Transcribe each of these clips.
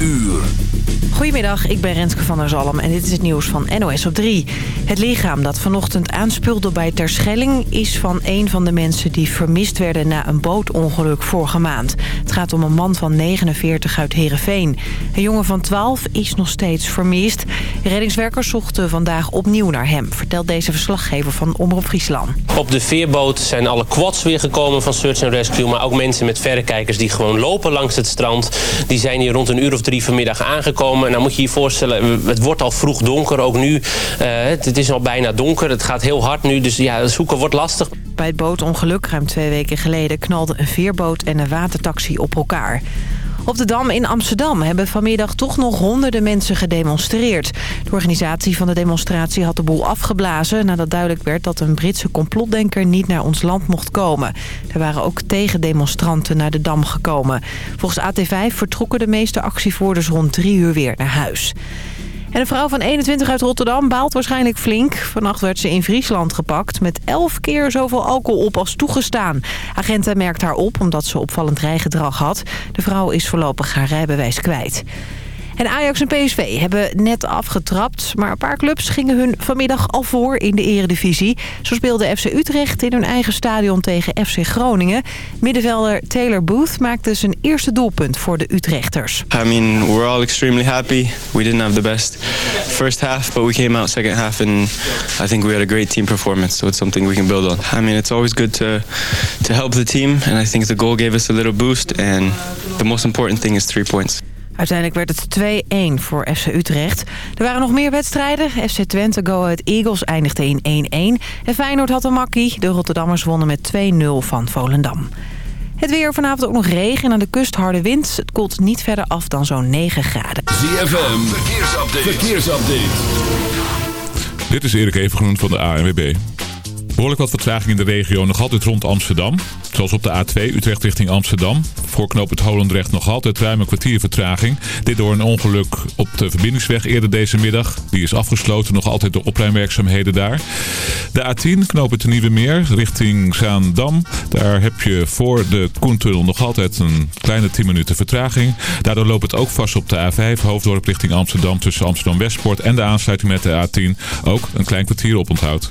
uur. Goedemiddag, ik ben Renske van der Zalm en dit is het nieuws van NOS op 3. Het lichaam dat vanochtend aanspeelde bij Terschelling... is van een van de mensen die vermist werden na een bootongeluk vorige maand. Het gaat om een man van 49 uit Heerenveen. Een jongen van 12 is nog steeds vermist. Reddingswerkers zochten vandaag opnieuw naar hem... vertelt deze verslaggever van Omroep Friesland. Op de veerboot zijn alle quads weer gekomen van Search and Rescue... maar ook mensen met verrekijkers die gewoon lopen langs het strand. Die zijn hier rond een uur of drie vanmiddag aangekomen nou moet je je voorstellen, het wordt al vroeg donker, ook nu. Uh, het is al bijna donker, het gaat heel hard nu, dus ja, zoeken wordt lastig. Bij het bootongeluk ruim twee weken geleden knalden een veerboot en een watertaxi op elkaar. Op de Dam in Amsterdam hebben vanmiddag toch nog honderden mensen gedemonstreerd. De organisatie van de demonstratie had de boel afgeblazen... nadat duidelijk werd dat een Britse complotdenker niet naar ons land mocht komen. Er waren ook tegendemonstranten naar de Dam gekomen. Volgens AT5 vertrokken de meeste actievoerders rond drie uur weer naar huis. En een vrouw van 21 uit Rotterdam baalt waarschijnlijk flink. Vannacht werd ze in Friesland gepakt met 11 keer zoveel alcohol op als toegestaan. Agenten merkt haar op omdat ze opvallend rijgedrag had. De vrouw is voorlopig haar rijbewijs kwijt. En Ajax en PSV hebben net afgetrapt. Maar een paar clubs gingen hun vanmiddag al voor in de eredivisie. Zo speelde FC Utrecht in hun eigen stadion tegen FC Groningen. Middenvelder Taylor Booth maakte zijn eerste doelpunt voor de Utrechters. I mean, we're all extremely happy. We didn't have the best first half, but we came out second half and I think we had a great team performance. So it's something we can build on. I mean, it's always good to to help the team and I think the goal gave us a little boost and the most important thing is three points. Uiteindelijk werd het 2-1 voor FC Utrecht. Er waren nog meer wedstrijden. FC Twente Go Ahead Eagles eindigde in 1-1. En Feyenoord had een makkie. De Rotterdammers wonnen met 2-0 van Volendam. Het weer vanavond ook nog regen en aan de kust harde wind. Het koelt niet verder af dan zo'n 9 graden. ZFM, verkeersupdate. verkeersupdate. Dit is Erik Evengroen van de ANWB. Behoorlijk wat vertraging in de regio, nog altijd rond Amsterdam. Zoals op de A2 Utrecht richting Amsterdam. Voor knoop het Holendrecht nog altijd ruim een kwartier vertraging. Dit door een ongeluk op de verbindingsweg eerder deze middag. Die is afgesloten, nog altijd door opruimwerkzaamheden daar. De A10 knoop het Nieuwe Meer richting Zaandam. Daar heb je voor de Koentunnel nog altijd een kleine 10 minuten vertraging. Daardoor loopt het ook vast op de A5 Hoofddorp richting Amsterdam tussen Amsterdam Westpoort en de aansluiting met de A10. Ook een klein kwartier op onthoud.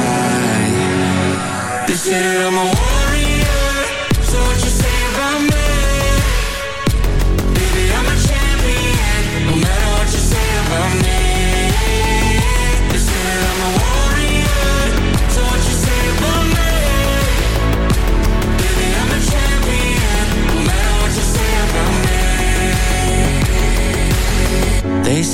I'm a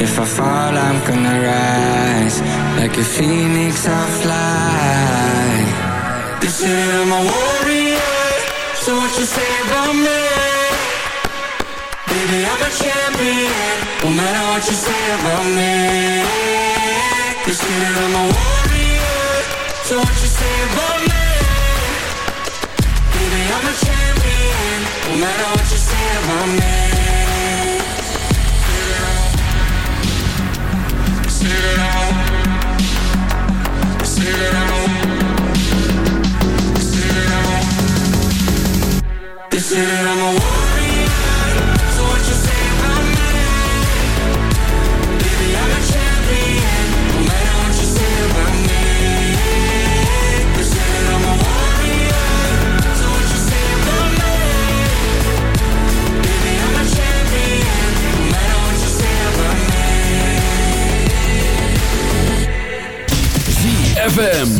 If I fall, I'm gonna rise Like a phoenix, I'll fly They say I'm a warrior So what you say about me? Baby, I'm a champion No matter what you say about me They say I'm a warrior So what you say about me? Baby, I'm a champion No matter what you say about me ZFM.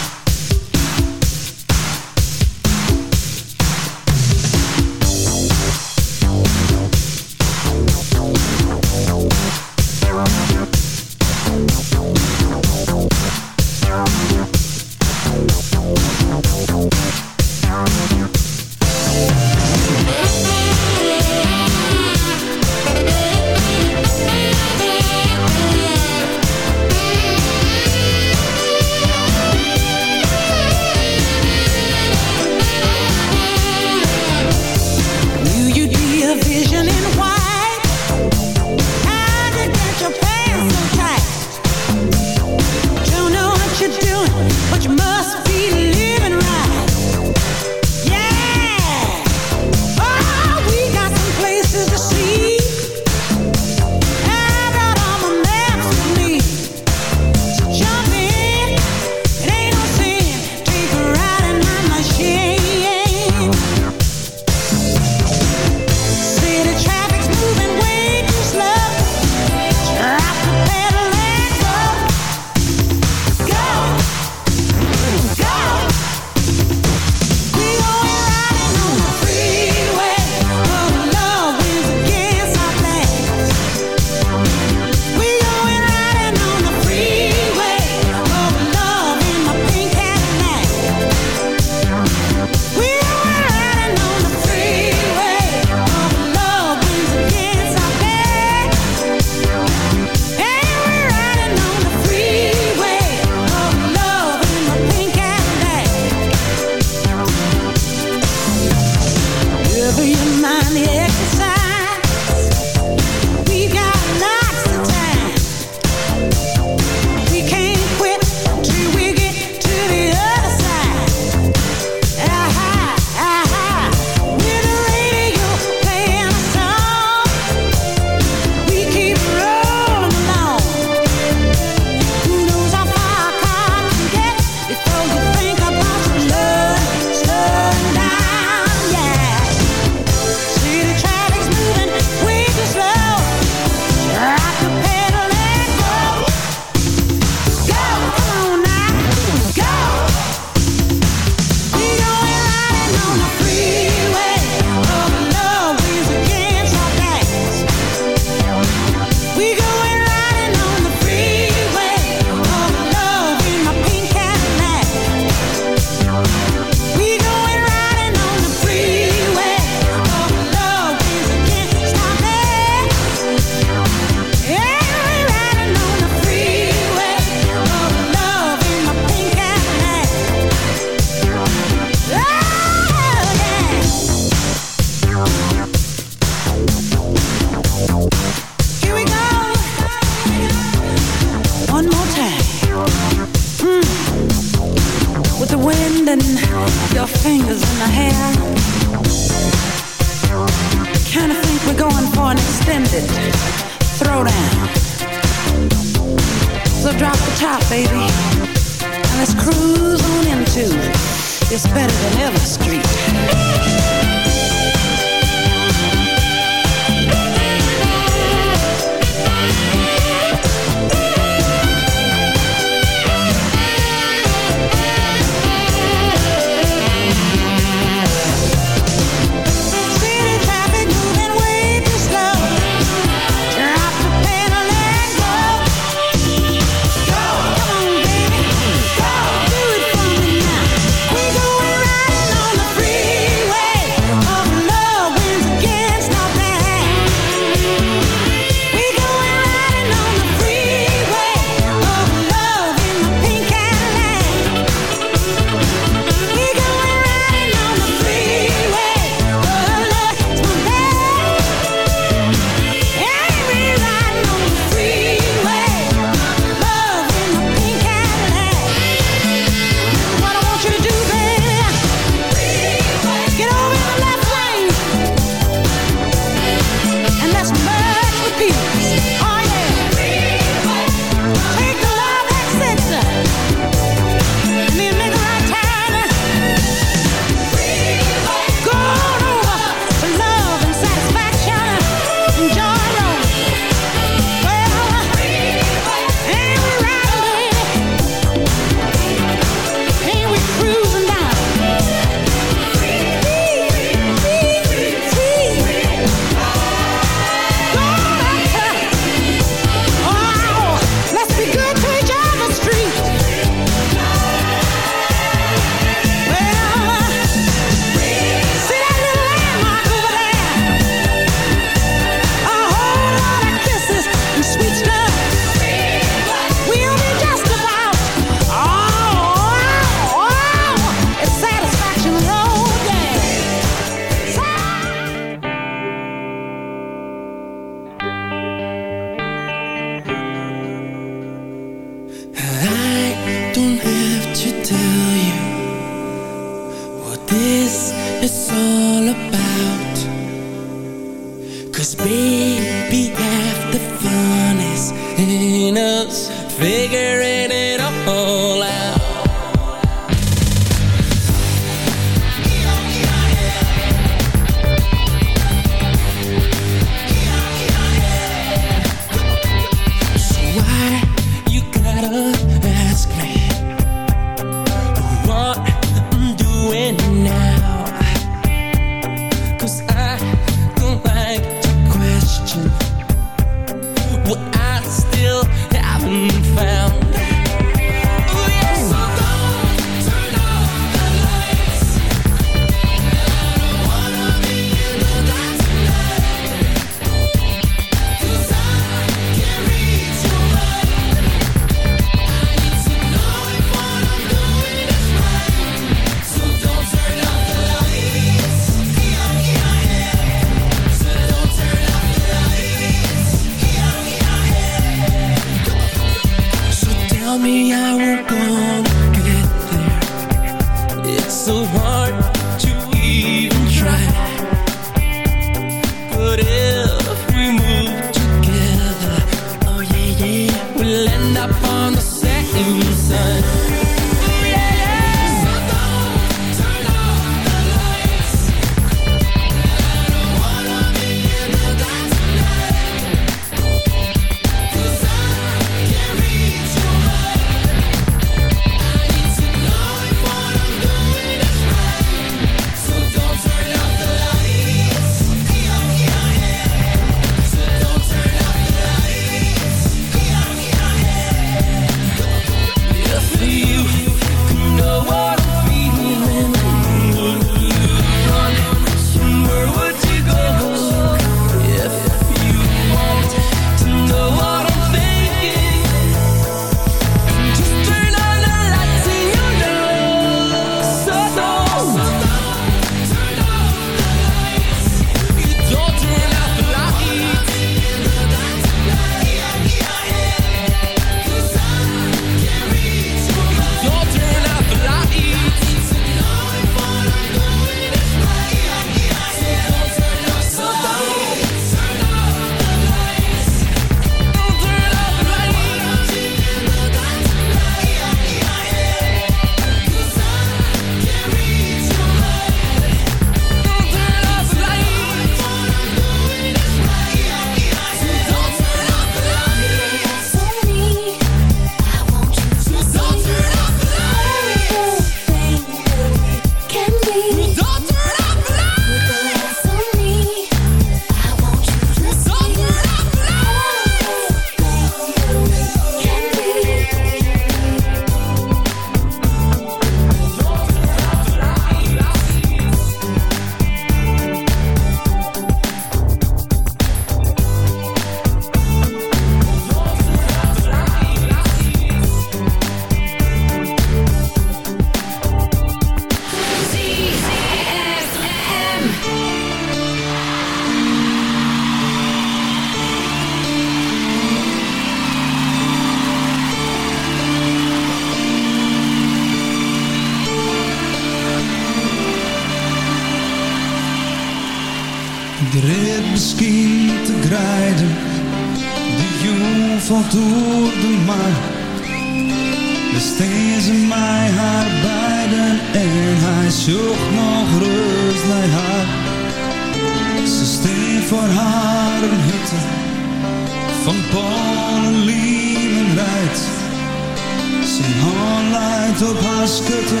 Op haar schutte,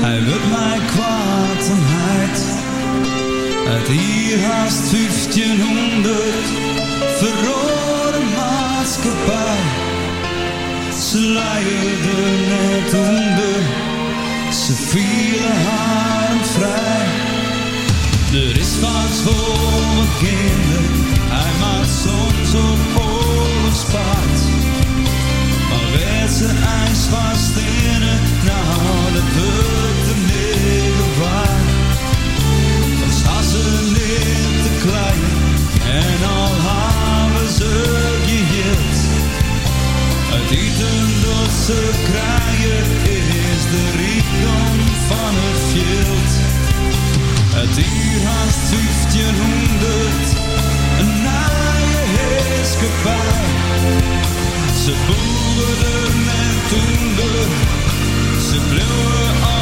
hij wil mij kwaad en heid. Uit hier haast 1500 verrode maatschappij. Ze leiden net onder, ze vielen haar vrij. Er is wat voor mijn kinderen, hij maakt soms op oorlogspaard. Ze ijs vast in het, nou dat wordt de. Dan staan ze niet te klein en al hebben ze geheeld. Het eten dat ze krijgen is de rijkdom van het veld. Het uur haast 1500, een naaie heerskepaar. Ze boeren en toender, ze bleven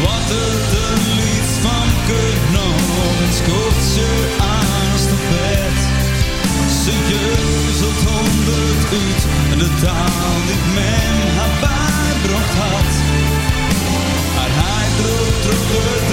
De water, de lied van kut nog eens kort ze aan de bed. Ze jeuzelt honderd uit en de taal die men haar bijbracht had. Maar hij droeg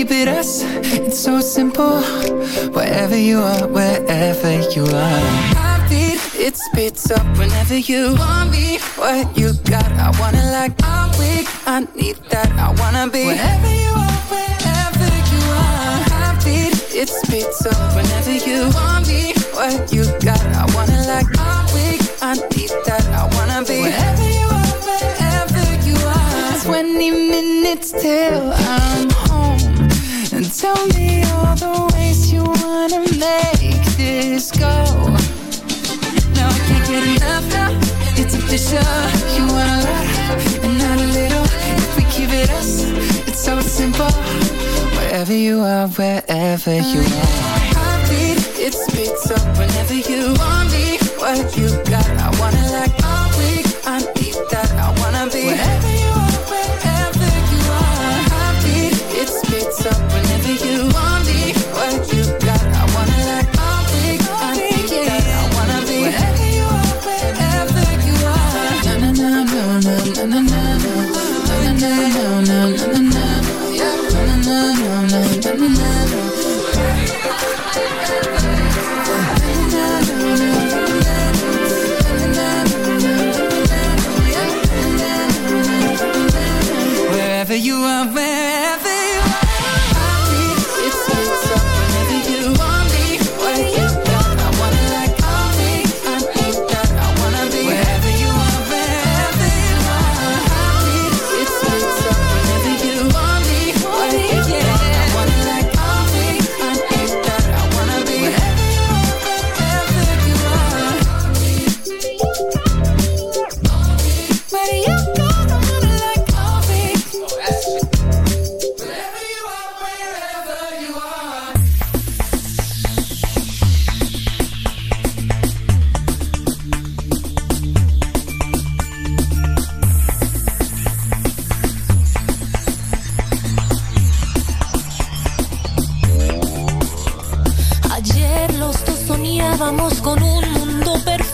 keep it us, it's so simple. Wherever you are, wherever you are. Heartbeat, it spits up whenever you want me. What you got, I wanna like. I'm weak, I need that, I wanna be. Wherever you are, wherever you are. Heartbeat, it spits up whenever you want me. What you got, I wanna like. I'm weak, I need that, I wanna be. Wherever you are, wherever you are. 20 minutes till I'm home tell me all the ways you wanna make this go. No, I can't get enough now, it's official. You want a lot, and not a little. If we keep it us, it's so simple. Wherever you are, wherever you are. Heartbeat, it speeds up whenever you want me. What you got, I wanna like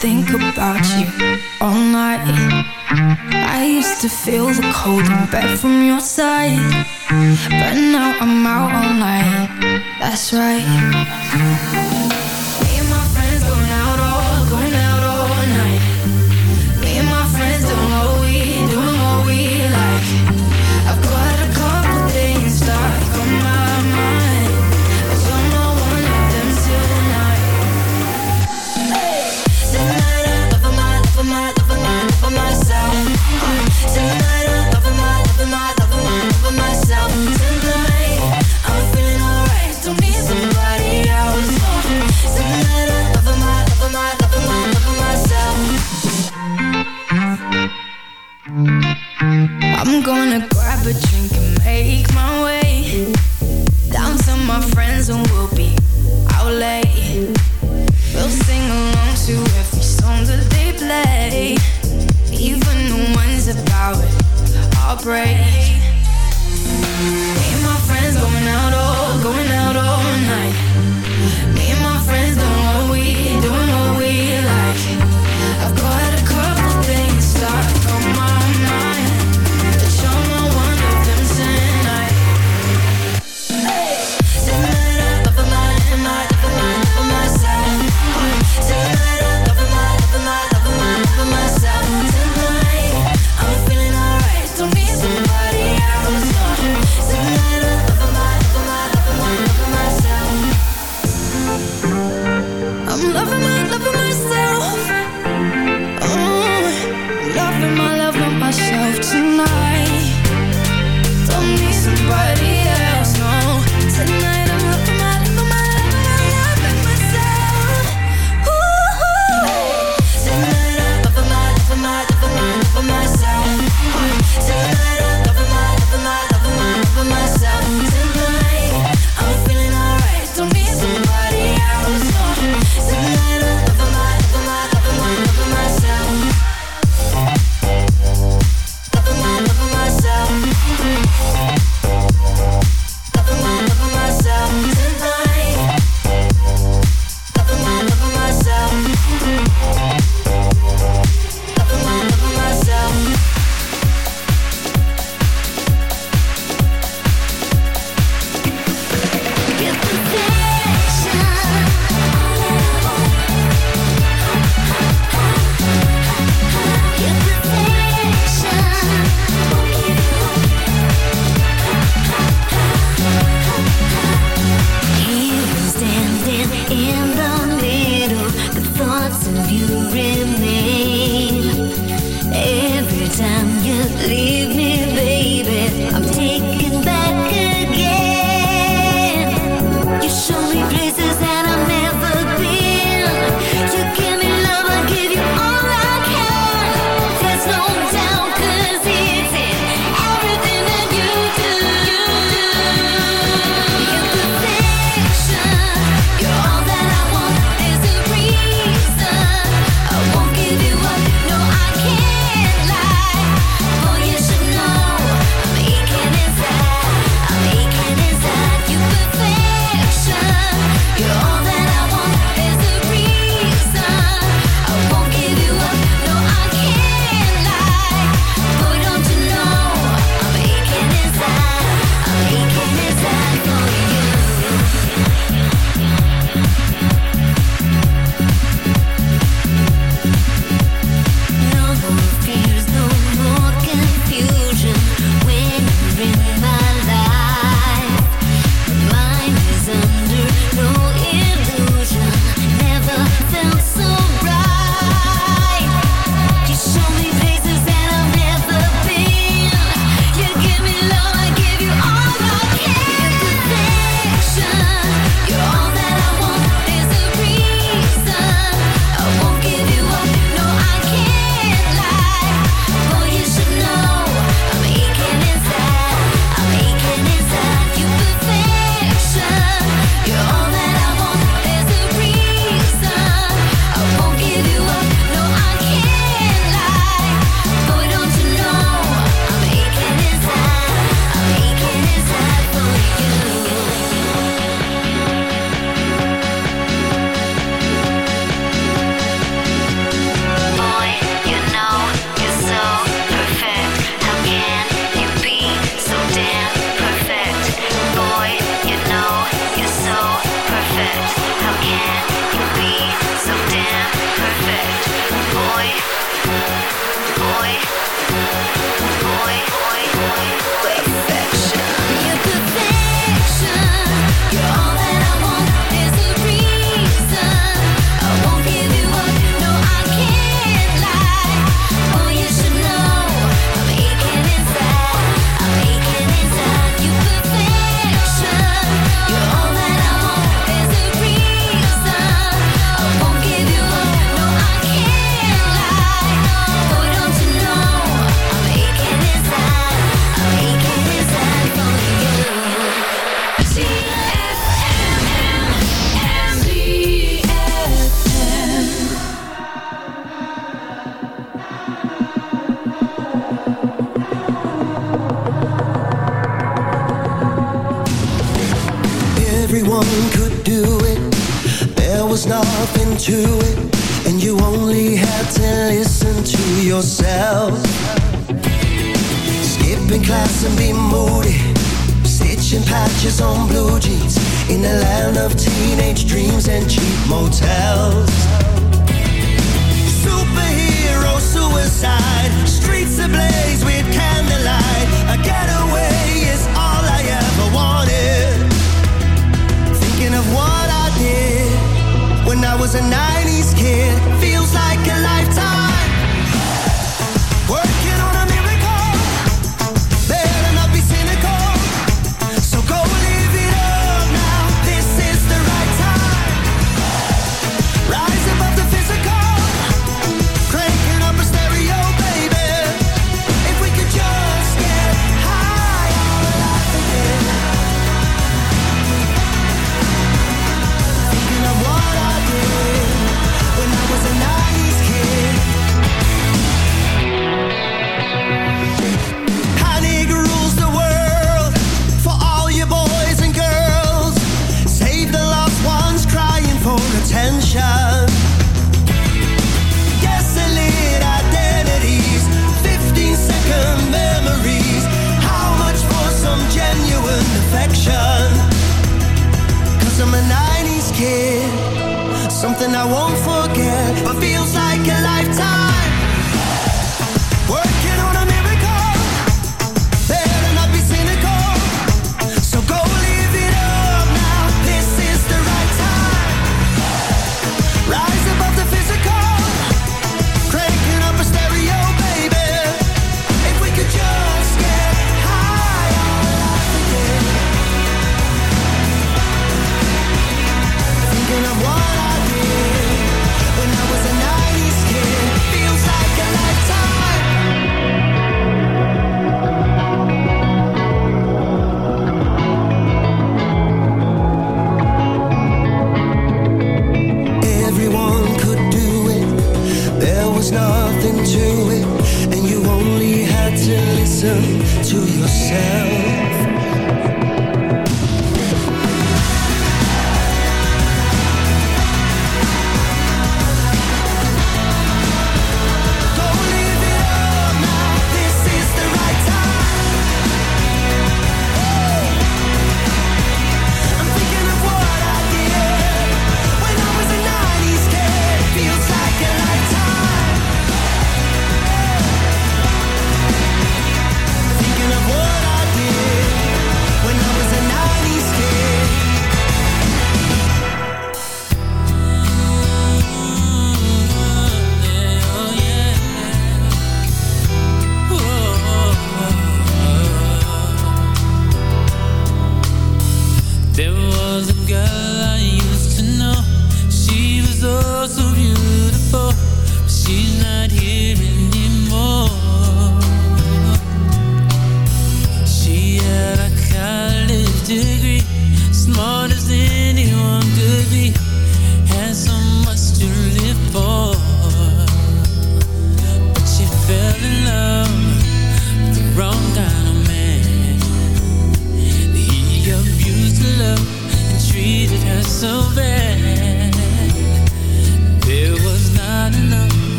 Think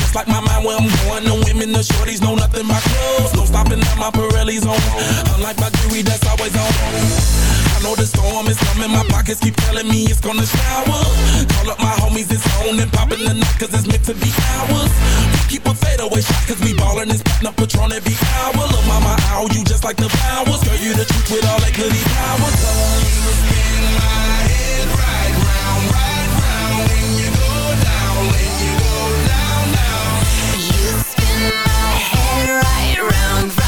Just like my mind where I'm going, the women, the shorties know nothing but clothes. No stopping at my Pirelli's on. Unlike my jewelry, that's always on. I know the storm is coming, my pockets keep telling me it's gonna shower. Call up my homies, it's on and popping the night, cause it's meant to be ours. We keep a fadeaway shot, cause we ballin' and spittin' up Patron every hour. Look, mama, ow, you just like the flowers. Girl, you the truth with all that goody power. You spin my head right right round, right